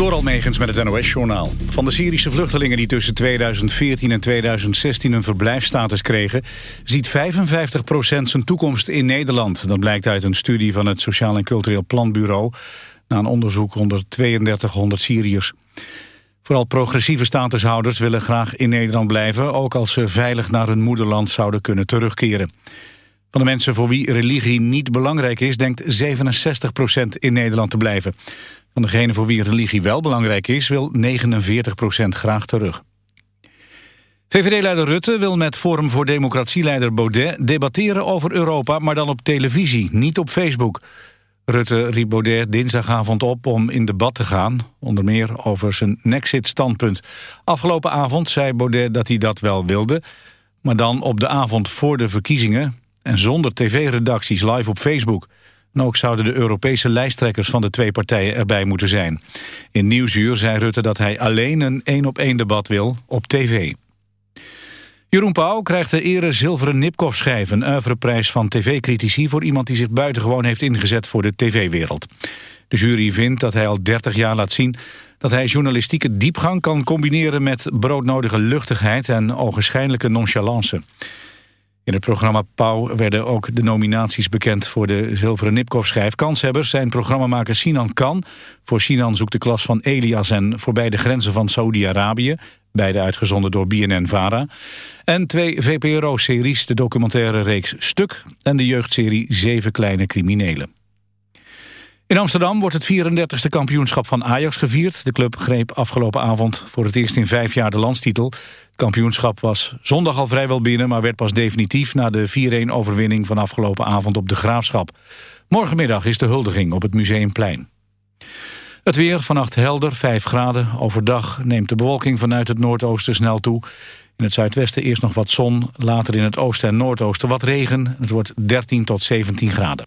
Door Almegens met het NOS-journaal. Van de Syrische vluchtelingen die tussen 2014 en 2016 een verblijfsstatus kregen... ziet 55% zijn toekomst in Nederland. Dat blijkt uit een studie van het Sociaal en Cultureel Planbureau... na een onderzoek onder 3200 Syriërs. Vooral progressieve statushouders willen graag in Nederland blijven... ook als ze veilig naar hun moederland zouden kunnen terugkeren. Van de mensen voor wie religie niet belangrijk is... denkt 67% in Nederland te blijven. Van degenen voor wie religie wel belangrijk is... wil 49% graag terug. VVD-leider Rutte wil met Forum voor Democratie-leider Baudet... debatteren over Europa, maar dan op televisie, niet op Facebook. Rutte riep Baudet dinsdagavond op om in debat te gaan... onder meer over zijn Nexit-standpunt. Afgelopen avond zei Baudet dat hij dat wel wilde... maar dan op de avond voor de verkiezingen... en zonder tv-redacties live op Facebook... En ook zouden de Europese lijsttrekkers van de twee partijen erbij moeten zijn. In Nieuwsuur zei Rutte dat hij alleen een één-op-één debat wil op tv. Jeroen Pauw krijgt de ere zilveren Nipkoff-schijf... een oeuvreprijs van tv-critici voor iemand die zich buitengewoon heeft ingezet voor de tv-wereld. De jury vindt dat hij al 30 jaar laat zien dat hij journalistieke diepgang kan combineren met broodnodige luchtigheid en ogenschijnlijke nonchalance. In het programma Pauw werden ook de nominaties bekend voor de Zilveren Nipkoff-schijf. Kanshebbers zijn programmamaker Sinan Kan. Voor Sinan zoekt de klas van Elias en voorbij de grenzen van Saudi-Arabië. Beide uitgezonden door BNN-VARA. En twee VPRO-series, de documentaire reeks Stuk... en de jeugdserie Zeven Kleine Criminelen. In Amsterdam wordt het 34e kampioenschap van Ajax gevierd. De club greep afgelopen avond voor het eerst in vijf jaar de landstitel. Het kampioenschap was zondag al vrijwel binnen... maar werd pas definitief na de 4-1 overwinning van afgelopen avond op de Graafschap. Morgenmiddag is de huldiging op het Museumplein. Het weer vannacht helder, 5 graden. Overdag neemt de bewolking vanuit het noordoosten snel toe. In het zuidwesten eerst nog wat zon, later in het oosten en noordoosten wat regen. Het wordt 13 tot 17 graden.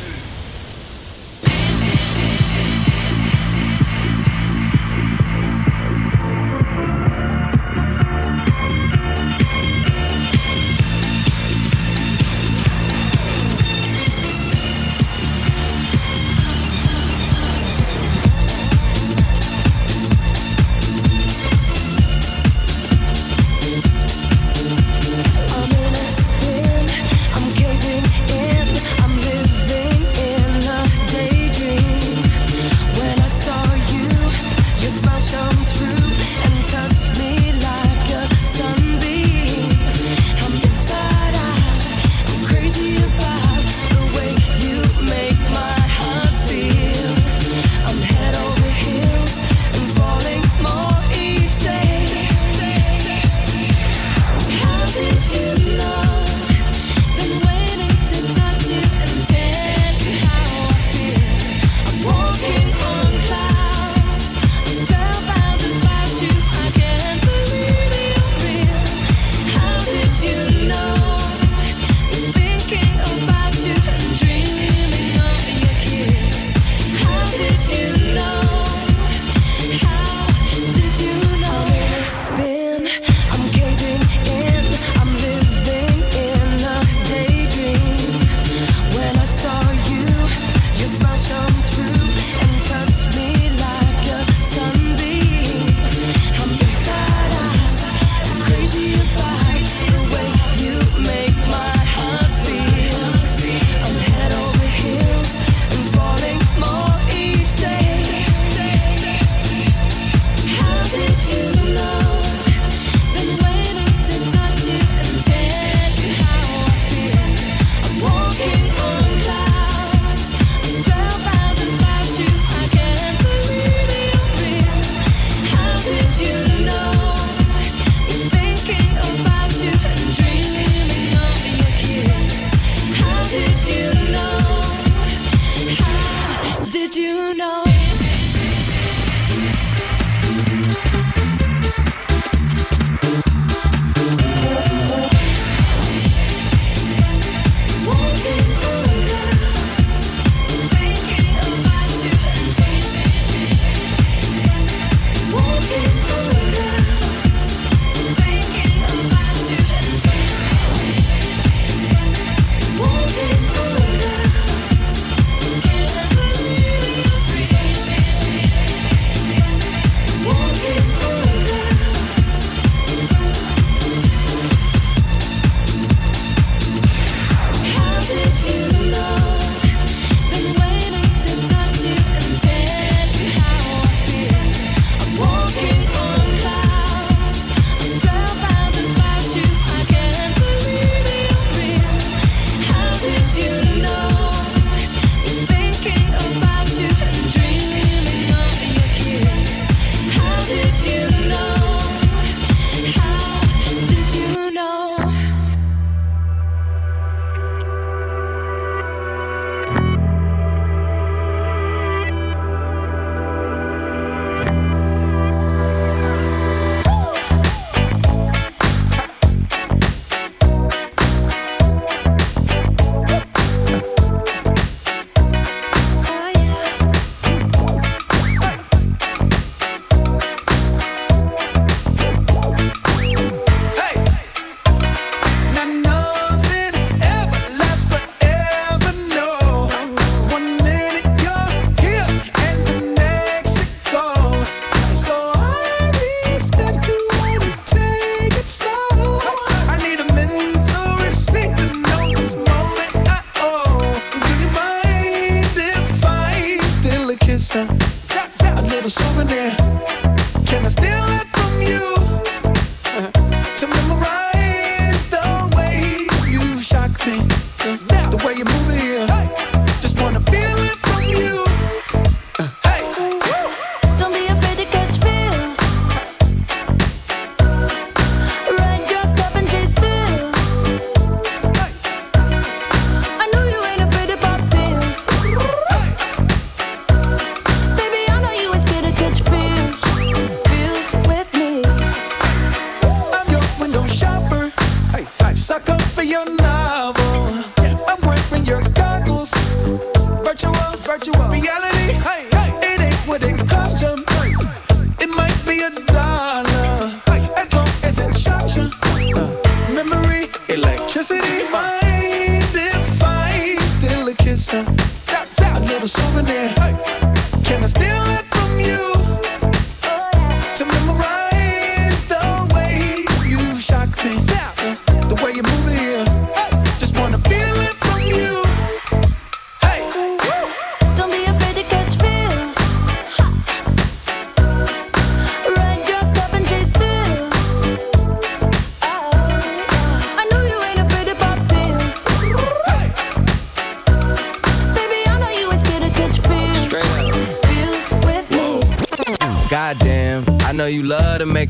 for your novel. I'm wearing your goggles. Virtual, virtual reality. Hey. It ain't what it cost you. It might be a dollar, as long as it shot you. Memory, electricity, mind if I still a kiss? Tap, tap, a little souvenir. Hey. better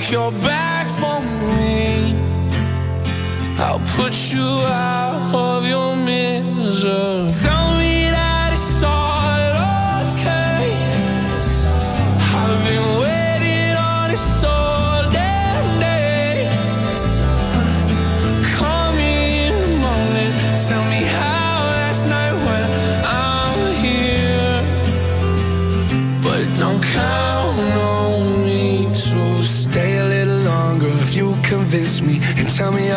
take your back from me. I'll put you out of your misery.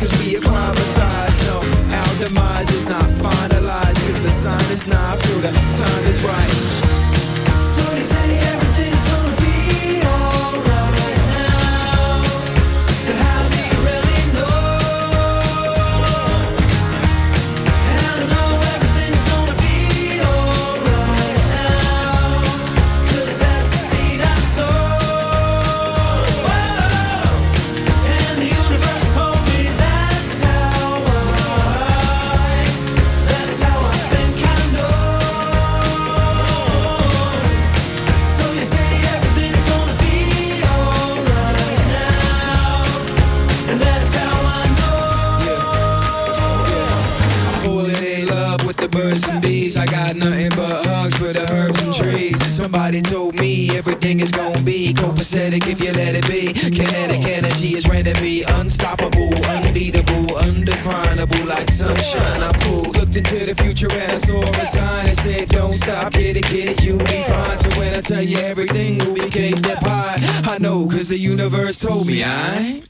cause we acclimatized. No, our demise is not finalized, cause the sign is not through, the time is right. universe told me I.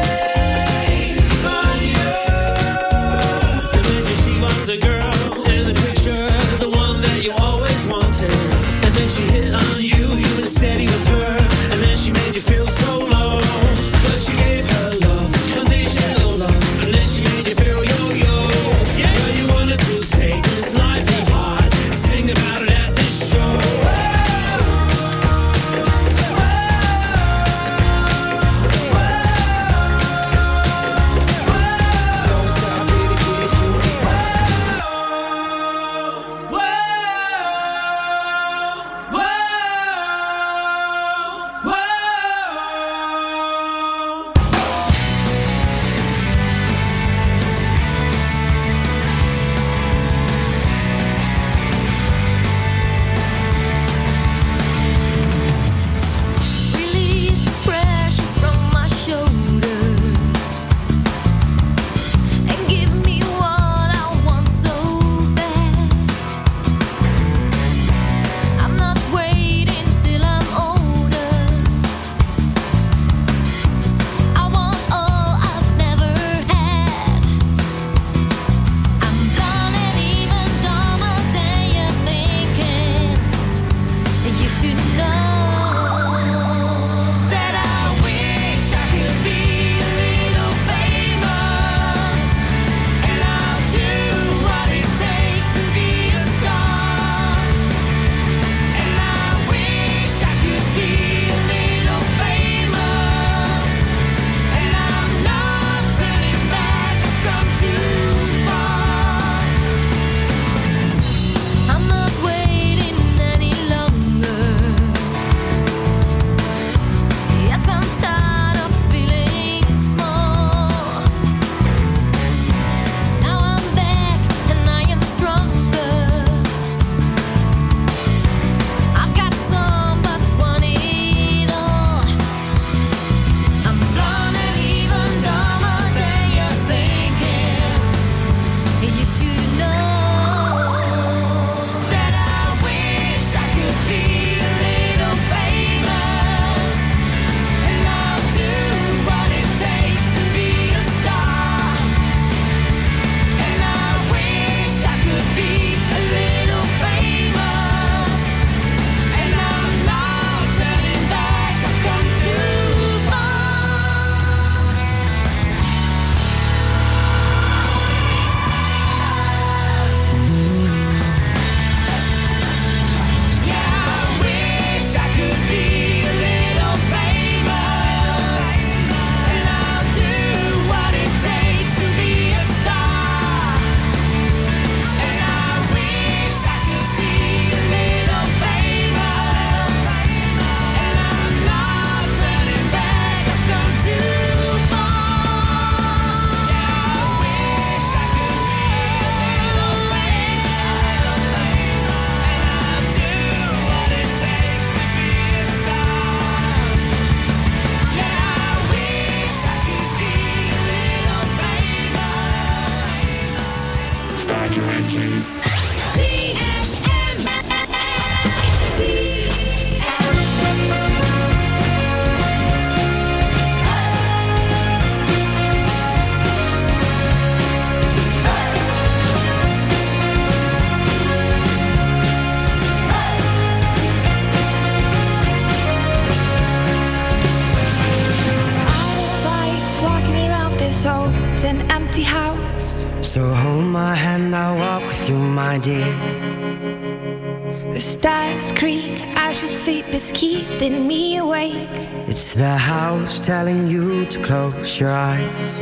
keeping me awake. It's the house telling you to close your eyes.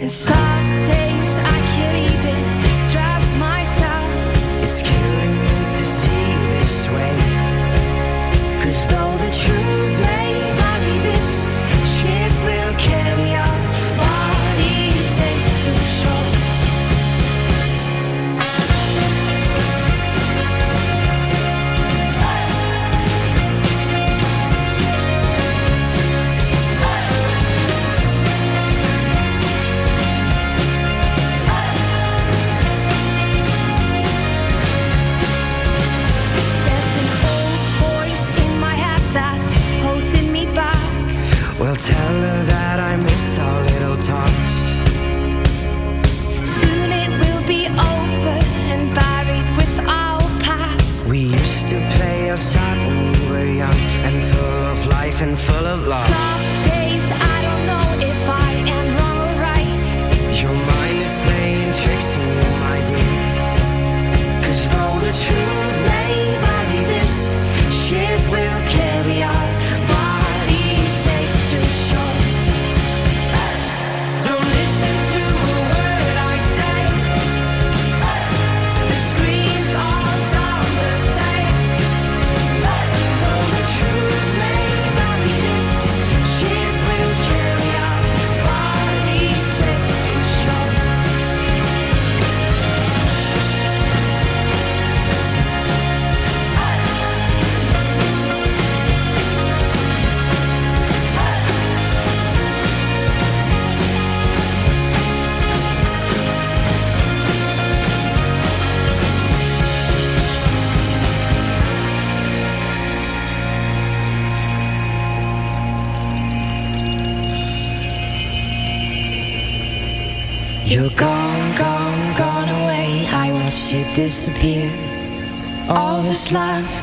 Inside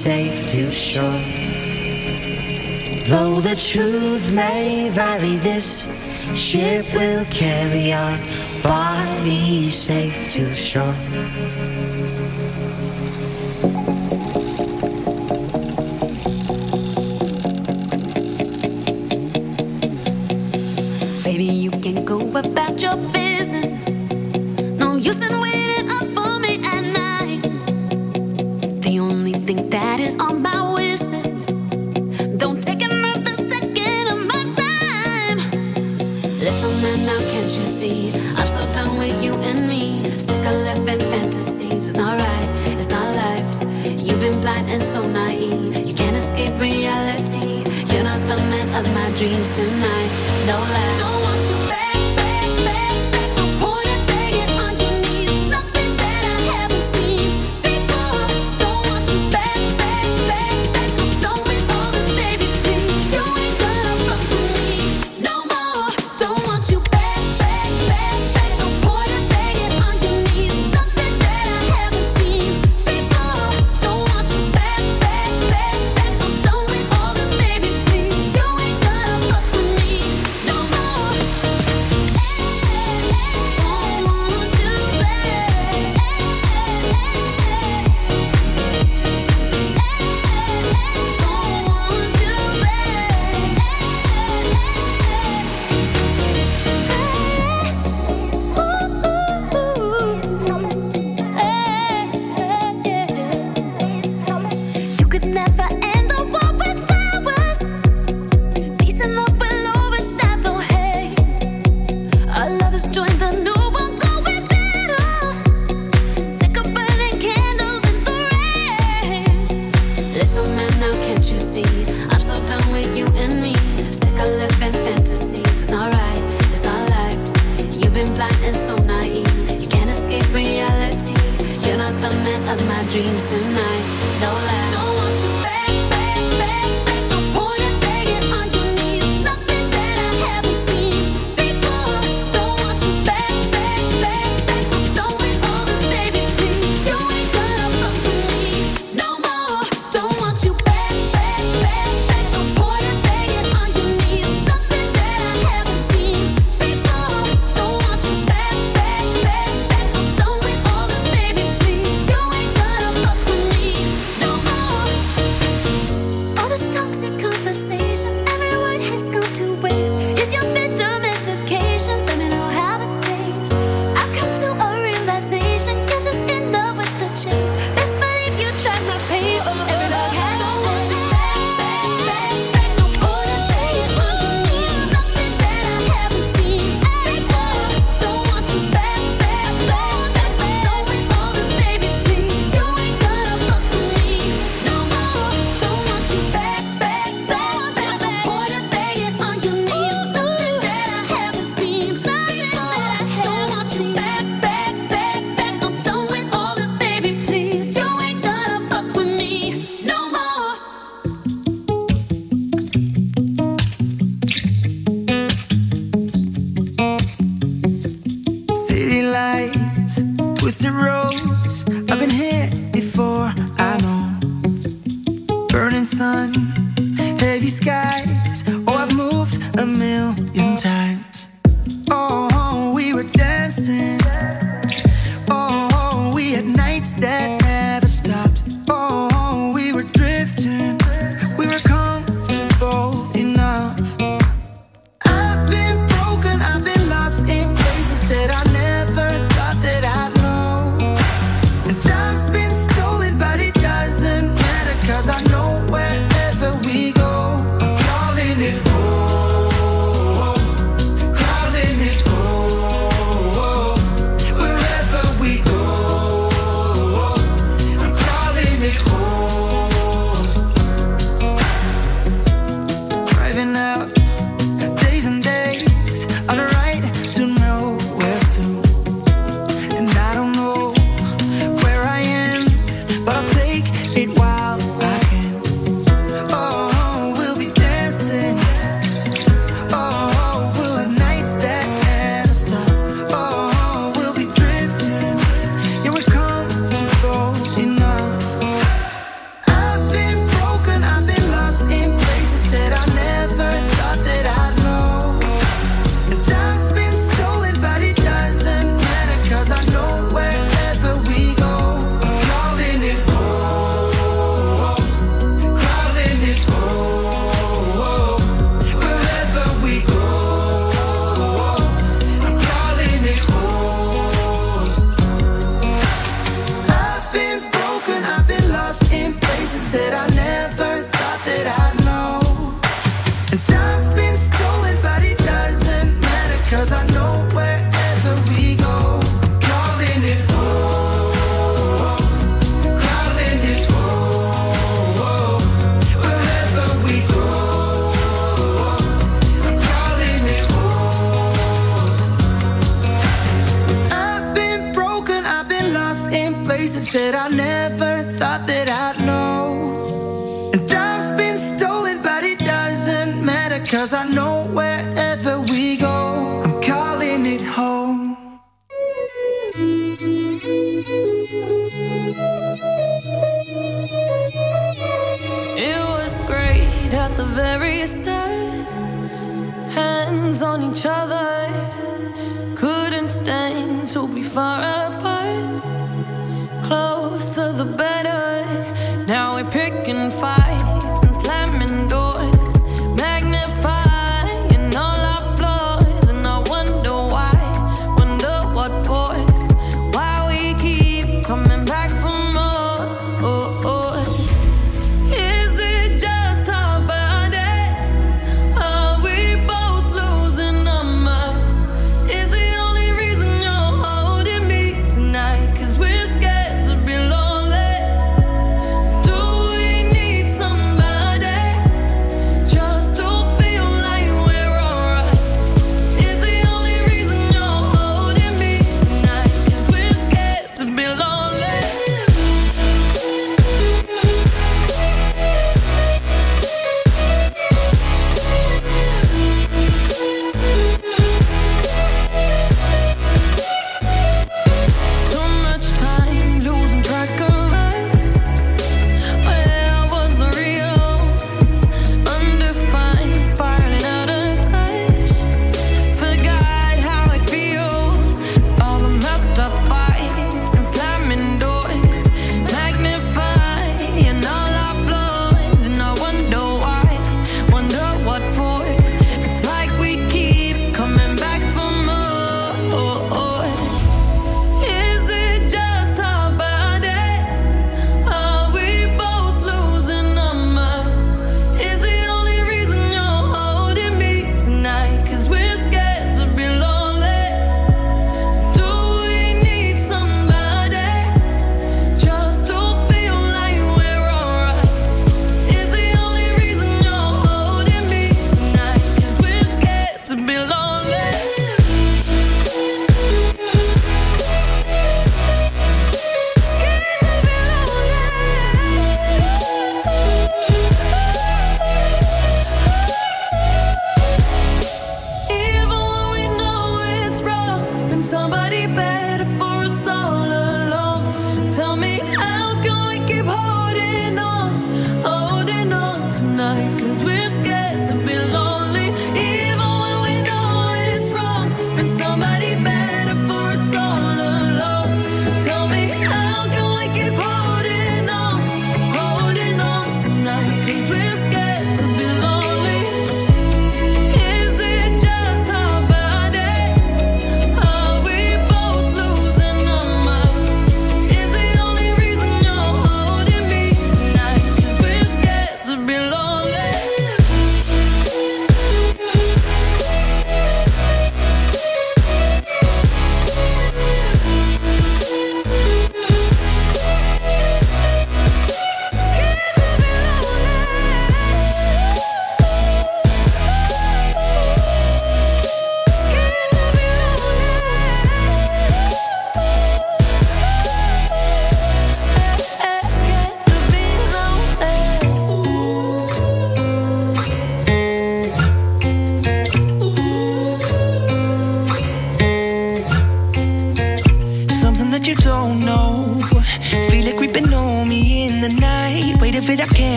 safe to shore. Though the truth may vary, this ship will carry our body safe to shore. Maybe you can go about your business twisted roads.